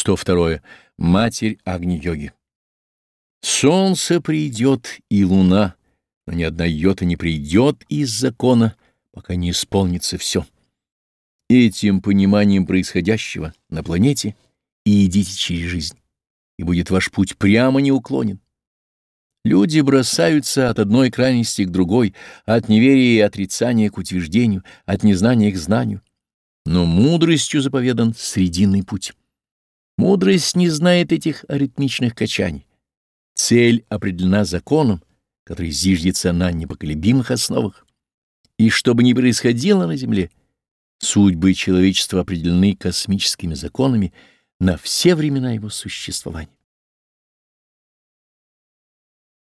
102. Матерь Агни-йоги. Солнце придет и луна, но ни одна йота не придет из закона, пока не исполнится все. Этим пониманием происходящего на планете и идите через жизнь, и будет ваш путь прямо неуклонен. Люди бросаются от одной крайности к другой, от неверия и отрицания к утверждению, от незнания к знанию. Но мудростью заповедан срединный путь. Мудрость не знает этих аритмичных качаний. Цель определена законом, который зиждется на непоколебимых основах. И что бы ни происходило на Земле, судьбы человечества определены космическими законами на все времена его существования.